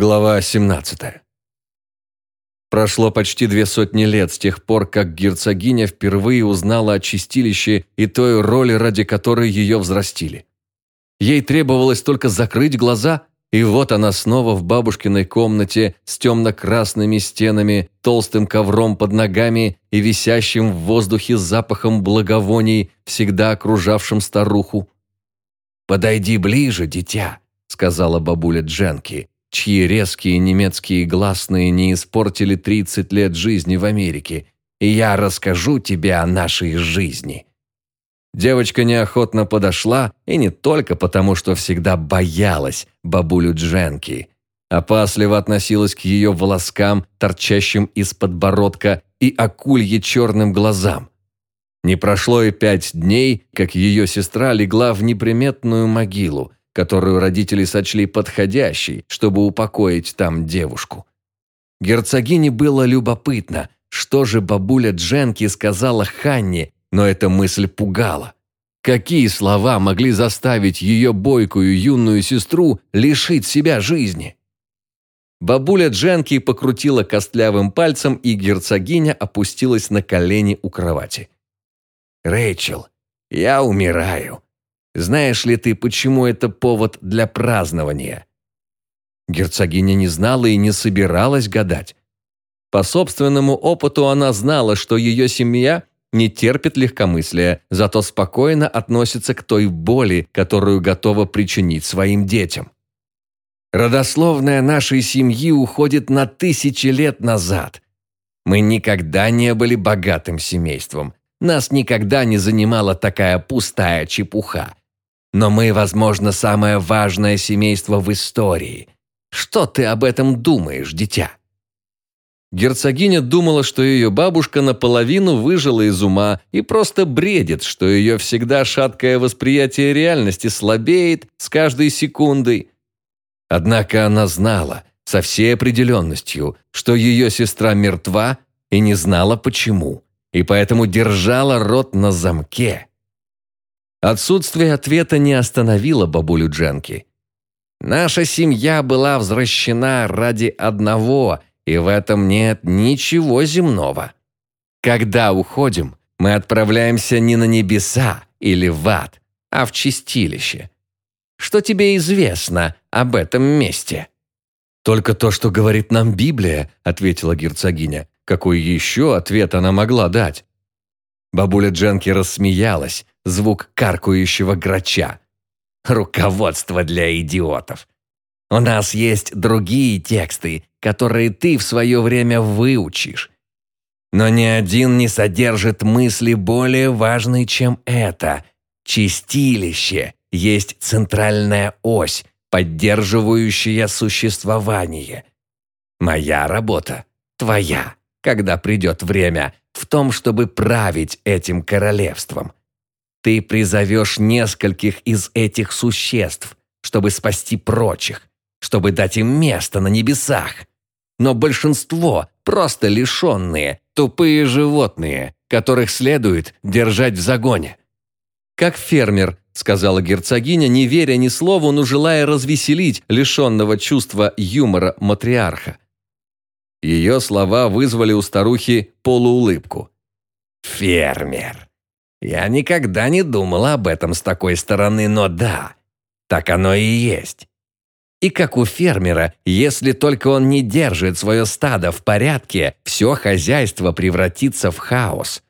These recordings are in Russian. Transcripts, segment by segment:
Глава 17. Прошло почти две сотни лет с тех пор, как герцогиня впервые узнала о чистилище и той роли, ради которой ее взрастили. Ей требовалось только закрыть глаза, и вот она снова в бабушкиной комнате с темно-красными стенами, толстым ковром под ногами и висящим в воздухе запахом благовоний, всегда окружавшим старуху. «Подойди ближе, дитя», — сказала бабуля Дженки, чьи резкие немецкие гласные не испортили 30 лет жизни в Америке, и я расскажу тебе о нашей жизни». Девочка неохотно подошла, и не только потому, что всегда боялась бабулю Дженки. Опасливо относилась к ее волоскам, торчащим из подбородка, и акулье черным глазам. Не прошло и пять дней, как ее сестра легла в неприметную могилу – которую родители сочли подходящей, чтобы упокоить там девушку. Герцогине было любопытно, что же бабуля Дженки сказала Ханне, но эта мысль пугала. Какие слова могли заставить ее бойкую юную сестру лишить себя жизни? Бабуля Дженки покрутила костлявым пальцем, и герцогиня опустилась на колени у кровати. «Рэйчел, я умираю», знаешь ли ты, почему это повод для празднования?» Герцогиня не знала и не собиралась гадать. По собственному опыту она знала, что ее семья не терпит легкомыслия, зато спокойно относится к той боли, которую готова причинить своим детям. Родословная нашей семьи уходит на тысячи лет назад. Мы никогда не были богатым семейством. Нас никогда не занимала такая пустая чепуха. Но мы, возможно, самое важное семейство в истории. Что ты об этом думаешь, дитя?» Герцогиня думала, что ее бабушка наполовину выжила из ума и просто бредит, что ее всегда шаткое восприятие реальности слабеет с каждой секундой. Однако она знала со всей определенностью, что ее сестра мертва и не знала почему, и поэтому держала рот на замке. Отсутствие ответа не остановило бабулю Дженки. «Наша семья была возвращена ради одного, и в этом нет ничего земного. Когда уходим, мы отправляемся не на небеса или в ад, а в чистилище. Что тебе известно об этом месте?» «Только то, что говорит нам Библия», — ответила герцогиня. «Какой еще ответ она могла дать?» Бабуля Дженки рассмеялась, звук каркающего грача. «Руководство для идиотов. У нас есть другие тексты, которые ты в свое время выучишь. Но ни один не содержит мысли более важной, чем это. Чистилище есть центральная ось, поддерживающая существование. Моя работа – твоя, когда придет время, в том, чтобы править этим королевством. Ты призовешь нескольких из этих существ, чтобы спасти прочих, чтобы дать им место на небесах. Но большинство просто лишенные, тупые животные, которых следует держать в загоне. «Как фермер», — сказала герцогиня, не веря ни слову, но желая развеселить лишенного чувства юмора матриарха. Ее слова вызвали у старухи полуулыбку. «Фермер. Я никогда не думала об этом с такой стороны, но да, так оно и есть. И как у фермера, если только он не держит свое стадо в порядке, все хозяйство превратится в хаос.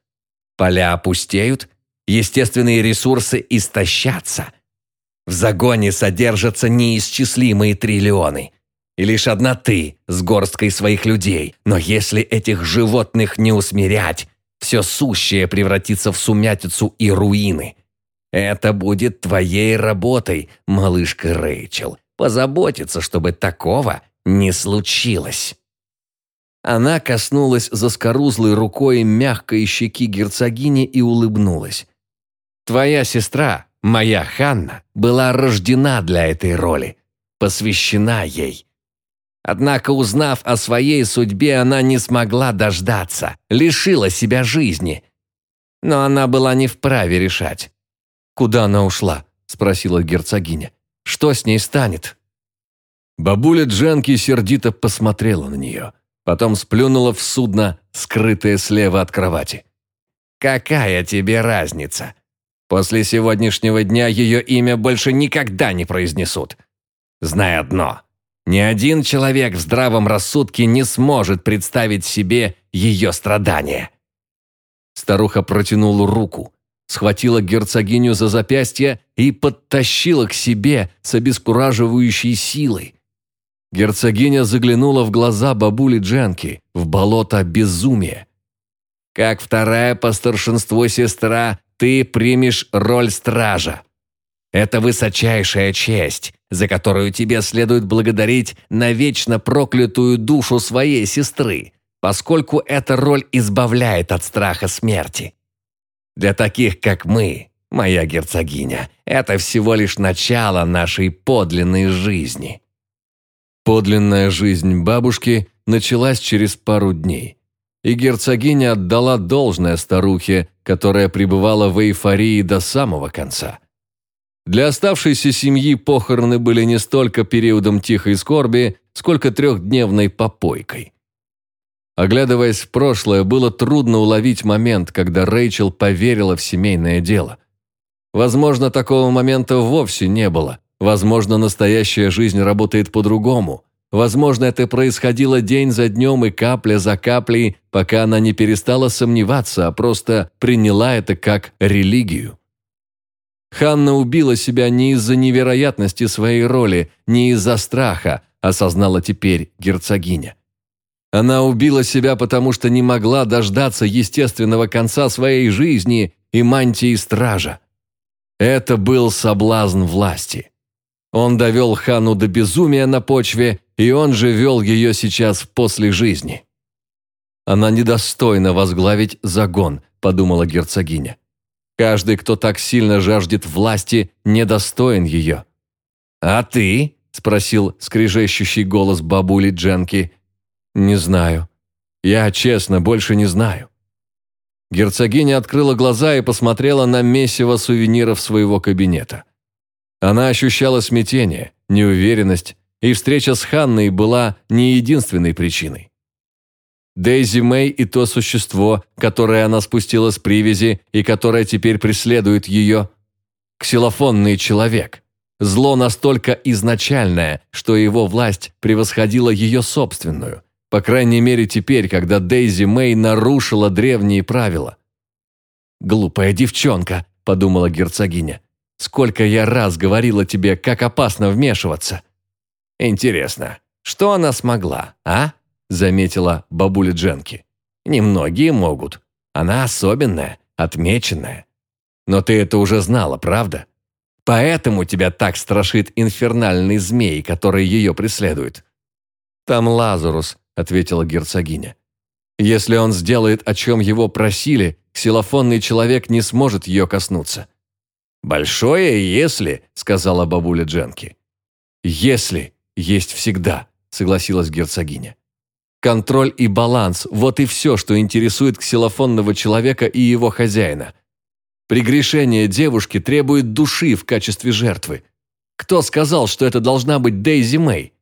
Поля опустеют, естественные ресурсы истощатся. В загоне содержатся неисчислимые триллионы – и лишь одна ты с горсткой своих людей. Но если этих животных не усмирять, все сущее превратится в сумятицу и руины. Это будет твоей работой, малышка Рэйчел, позаботиться, чтобы такого не случилось». Она коснулась заскорузлой рукой мягкой щеки герцогини и улыбнулась. «Твоя сестра, моя Ханна, была рождена для этой роли, посвящена ей. Однако, узнав о своей судьбе, она не смогла дождаться, лишила себя жизни. Но она была не вправе решать. «Куда она ушла?» – спросила герцогиня. «Что с ней станет?» Бабуля Джанки сердито посмотрела на нее, потом сплюнула в судно, скрытое слева от кровати. «Какая тебе разница? После сегодняшнего дня ее имя больше никогда не произнесут. Знай одно, ни один человек в здравом рассудке не сможет представить себе ее страдания». Старуха протянула руку, схватила герцогиню за запястье и подтащила к себе с обескураживающей силой. Герцогиня заглянула в глаза бабули Дженки, в болото безумия. «Как вторая по старшинству сестра, ты примешь роль стража. Это высочайшая честь, за которую тебе следует благодарить навечно проклятую душу своей сестры, поскольку эта роль избавляет от страха смерти. Для таких, как мы, моя герцогиня, это всего лишь начало нашей подлинной жизни». Подлинная жизнь бабушки началась через пару дней, и герцогиня отдала должное старухе, которая пребывала в эйфории до самого конца. Для оставшейся семьи похороны были не столько периодом тихой скорби, сколько трехдневной попойкой. Оглядываясь в прошлое, было трудно уловить момент, когда Рэйчел поверила в семейное дело. Возможно, такого момента вовсе не было. Возможно, настоящая жизнь работает по-другому. Возможно, это происходило день за днем и капля за каплей, пока она не перестала сомневаться, а просто приняла это как религию. Ханна убила себя не из-за невероятности своей роли, не из-за страха, осознала теперь герцогиня. Она убила себя, потому что не могла дождаться естественного конца своей жизни и мантии стража. Это был соблазн власти. Он довел Хану до безумия на почве, и он же вел ее сейчас после жизни. «Она недостойна возглавить загон», – подумала герцогиня. «Каждый, кто так сильно жаждет власти, недостоин ее». «А ты?» – спросил скрижещущий голос бабули Дженки. «Не знаю. Я, честно, больше не знаю». Герцогиня открыла глаза и посмотрела на месиво сувениров своего кабинета. Она ощущала смятение, неуверенность, и встреча с Ханной была не единственной причиной. Дейзи Мэй и то существо, которое она спустила с привязи и которое теперь преследует ее. Ксилофонный человек. Зло настолько изначальное, что его власть превосходила ее собственную. По крайней мере теперь, когда Дейзи Мэй нарушила древние правила. «Глупая девчонка», – подумала герцогиня. Сколько я раз говорила тебе, как опасно вмешиваться!» «Интересно, что она смогла, а?» – заметила бабуля Дженки. «Немногие могут. Она особенная, отмеченная. Но ты это уже знала, правда? Поэтому тебя так страшит инфернальный змей, который ее преследует». «Там Лазарус», – ответила герцогиня. «Если он сделает, о чем его просили, ксилофонный человек не сможет ее коснуться. «Большое «если», — сказала бабуля Дженки. «Если есть всегда», — согласилась герцогиня. «Контроль и баланс — вот и все, что интересует ксилофонного человека и его хозяина. Прегрешение девушки требует души в качестве жертвы. Кто сказал, что это должна быть Дейзи Мэй?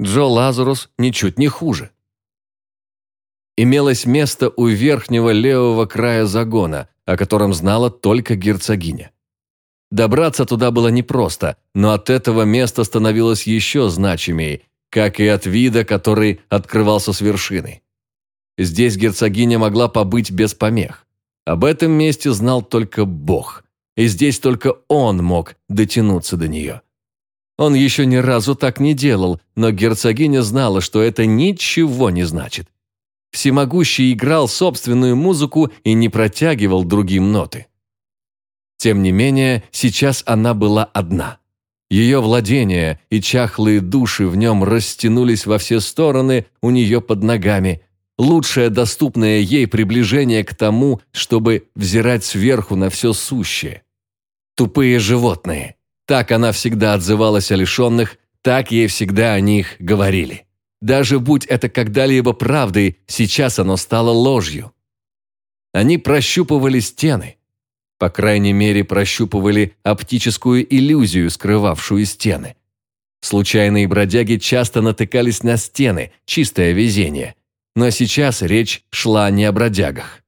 Джо Лазарус ничуть не хуже. Имелось место у верхнего левого края загона, о котором знала только герцогиня. Добраться туда было непросто, но от этого места становилось еще значимее, как и от вида, который открывался с вершины. Здесь герцогиня могла побыть без помех. Об этом месте знал только Бог, и здесь только он мог дотянуться до нее. Он еще ни разу так не делал, но герцогиня знала, что это ничего не значит. Всемогущий играл собственную музыку и не протягивал другим ноты. Тем не менее, сейчас она была одна. Ее владения и чахлые души в нем растянулись во все стороны у нее под ногами. Лучшее доступное ей приближение к тому, чтобы взирать сверху на все сущее. Тупые животные. Так она всегда отзывалась о лишенных, так ей всегда о них говорили. Даже будь это когда-либо правдой, сейчас оно стало ложью. Они прощупывали стены, по крайней мере, прощупывали оптическую иллюзию, скрывавшую стены. Случайные бродяги часто натыкались на стены, чистое везение. Но сейчас речь шла не о бродягах.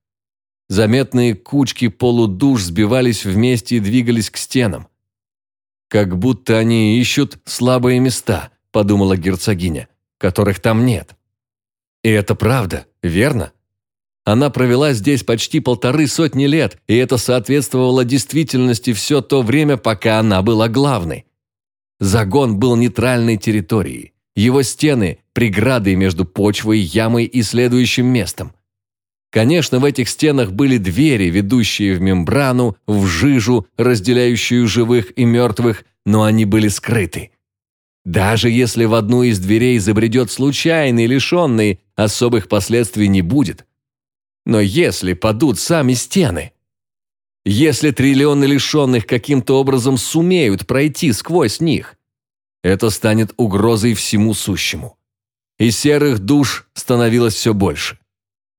Заметные кучки полудуш сбивались вместе и двигались к стенам. «Как будто они ищут слабые места», – подумала герцогиня, – «которых там нет». И это правда, верно? Она провела здесь почти полторы сотни лет, и это соответствовало действительности все то время, пока она была главной. Загон был нейтральной территорией. Его стены – преградой между почвой, ямой и следующим местом. Конечно, в этих стенах были двери, ведущие в мембрану, в жижу, разделяющую живых и мертвых, но они были скрыты. Даже если в одну из дверей забредет случайный лишенный, особых последствий не будет. Но если падут сами стены, если триллионы лишенных каким-то образом сумеют пройти сквозь них, это станет угрозой всему сущему. И серых душ становилось все больше.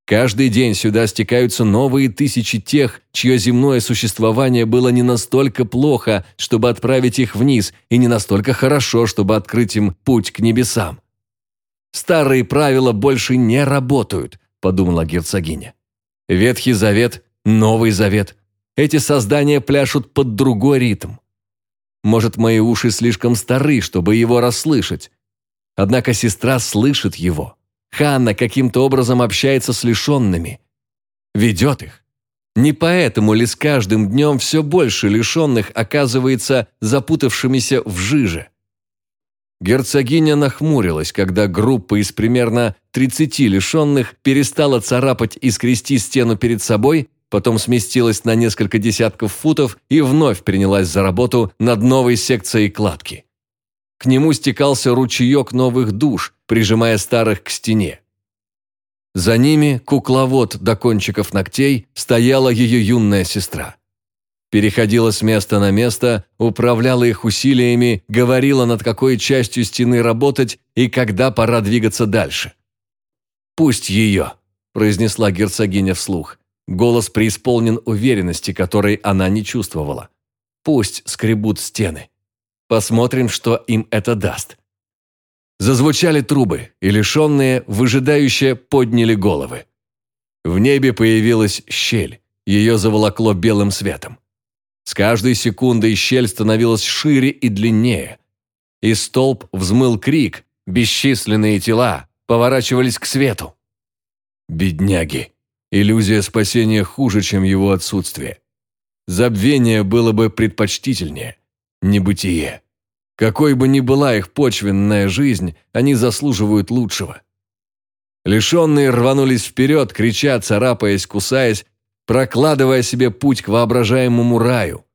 Каждый день сюда стекаются новые тысячи тех, чье земное существование было не настолько плохо, чтобы отправить их вниз, и не настолько хорошо, чтобы открыть им путь к небесам. «Старые правила больше не работают», – подумала герцогиня. «Ветхий Завет, Новый Завет. Эти создания пляшут под другой ритм. Может, мои уши слишком стары, чтобы его расслышать. Однако сестра слышит его. Ханна каким-то образом общается с лишенными. Ведет их. Не поэтому ли с каждым днем все больше лишенных оказывается запутавшимися в жиже? Герцогиня нахмурилась, когда группа из примерно 30 лишенных перестала царапать и скрести стену перед собой, потом сместилась на несколько десятков футов и вновь принялась за работу над новой секцией кладки. К нему стекался ручеек новых душ, прижимая старых к стене. За ними, кукловод до кончиков ногтей, стояла ее юная сестра. Переходила с места на место, управляла их усилиями, говорила, над какой частью стены работать и когда пора двигаться дальше. «Пусть ее», – произнесла герцогиня вслух. Голос преисполнен уверенности, которой она не чувствовала. «Пусть скребут стены. Посмотрим, что им это даст». Зазвучали трубы, и лишенные, выжидающие, подняли головы. В небе появилась щель, ее заволокло белым светом. С каждой секундой щель становилась шире и длиннее. И столб взмыл крик, бесчисленные тела поворачивались к свету. Бедняги. Иллюзия спасения хуже, чем его отсутствие. Забвение было бы предпочтительнее. Небытие. Какой бы ни была их почвенная жизнь, они заслуживают лучшего. Лишенные рванулись вперед, крича, царапаясь, кусаясь, прокладывая себе путь к воображаемому раю.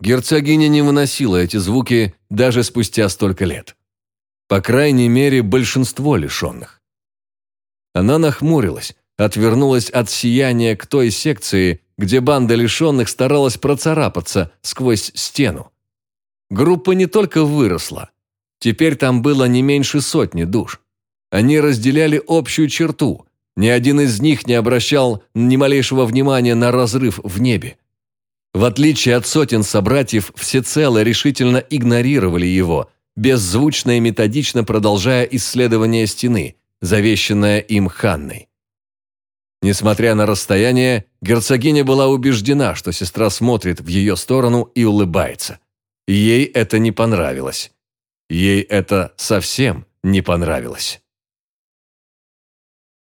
Герцогиня не выносила эти звуки даже спустя столько лет. По крайней мере, большинство лишенных. Она нахмурилась, отвернулась от сияния к той секции, где банда лишенных старалась процарапаться сквозь стену. Группа не только выросла. Теперь там было не меньше сотни душ. Они разделяли общую черту. Ни один из них не обращал ни малейшего внимания на разрыв в небе. В отличие от сотен собратьев, всецело решительно игнорировали его, беззвучно и методично продолжая исследование стены, завещанное им Ханной. Несмотря на расстояние, герцогиня была убеждена, что сестра смотрит в ее сторону и улыбается. Ей это не понравилось. Ей это совсем не понравилось.